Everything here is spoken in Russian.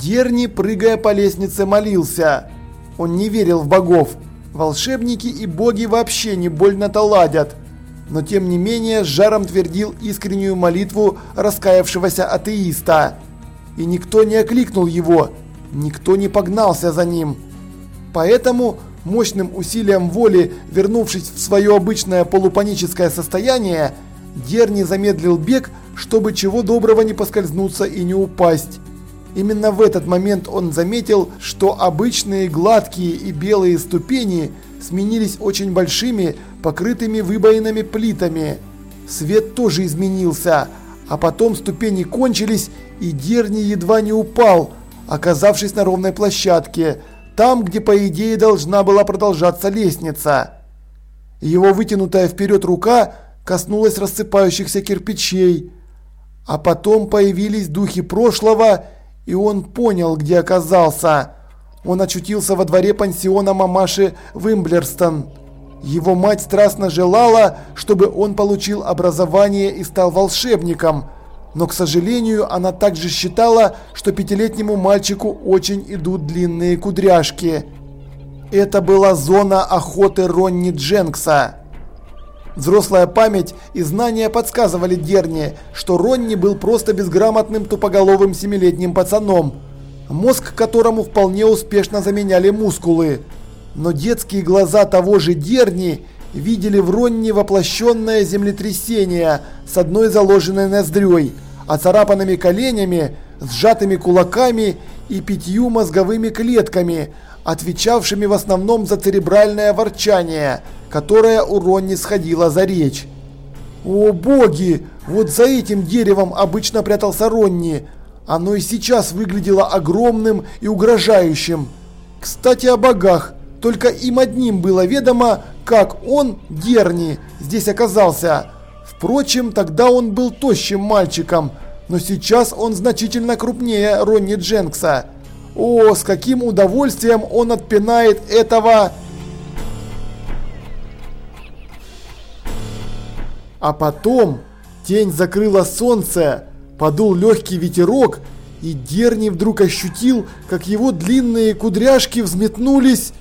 Дерни, прыгая по лестнице, молился. Он не верил в богов. Волшебники и боги вообще не больно-то ладят. Но тем не менее с жаром твердил искреннюю молитву раскаявшегося атеиста. И никто не окликнул его, никто не погнался за ним. Поэтому мощным усилием воли, вернувшись в свое обычное полупаническое состояние, Дерни замедлил бег, чтобы чего доброго не поскользнуться и не упасть. Именно в этот момент он заметил, что обычные гладкие и белые ступени сменились очень большими, покрытыми выбоинами плитами. Свет тоже изменился, а потом ступени кончились, и Дерни едва не упал, оказавшись на ровной площадке, там, где по идее должна была продолжаться лестница. Его вытянутая вперед рука коснулась рассыпающихся кирпичей, а потом появились духи прошлого, и он понял, где оказался. Он очутился во дворе пансиона мамаши Вимблерстон. Его мать страстно желала, чтобы он получил образование и стал волшебником – но, к сожалению, она также считала, что пятилетнему мальчику очень идут длинные кудряшки. Это была зона охоты Ронни Дженкса. Взрослая память и знания подсказывали Дерни, что Ронни был просто безграмотным тупоголовым семилетним пацаном, мозг которому вполне успешно заменяли мускулы. Но детские глаза того же Дерни видели в Ронни воплощенное землетрясение с одной заложенной ноздрёй, оцарапанными коленями, сжатыми кулаками и пятью мозговыми клетками, отвечавшими в основном за церебральное ворчание, которое у Ронни сходило за речь. О боги, вот за этим деревом обычно прятался Ронни. Оно и сейчас выглядело огромным и угрожающим. Кстати о богах, только им одним было ведомо, как он, Дерни, здесь оказался. Впрочем, тогда он был тощим мальчиком, но сейчас он значительно крупнее Ронни Дженкса. О, с каким удовольствием он отпинает этого... А потом тень закрыла солнце, подул легкий ветерок, и Дерни вдруг ощутил, как его длинные кудряшки взметнулись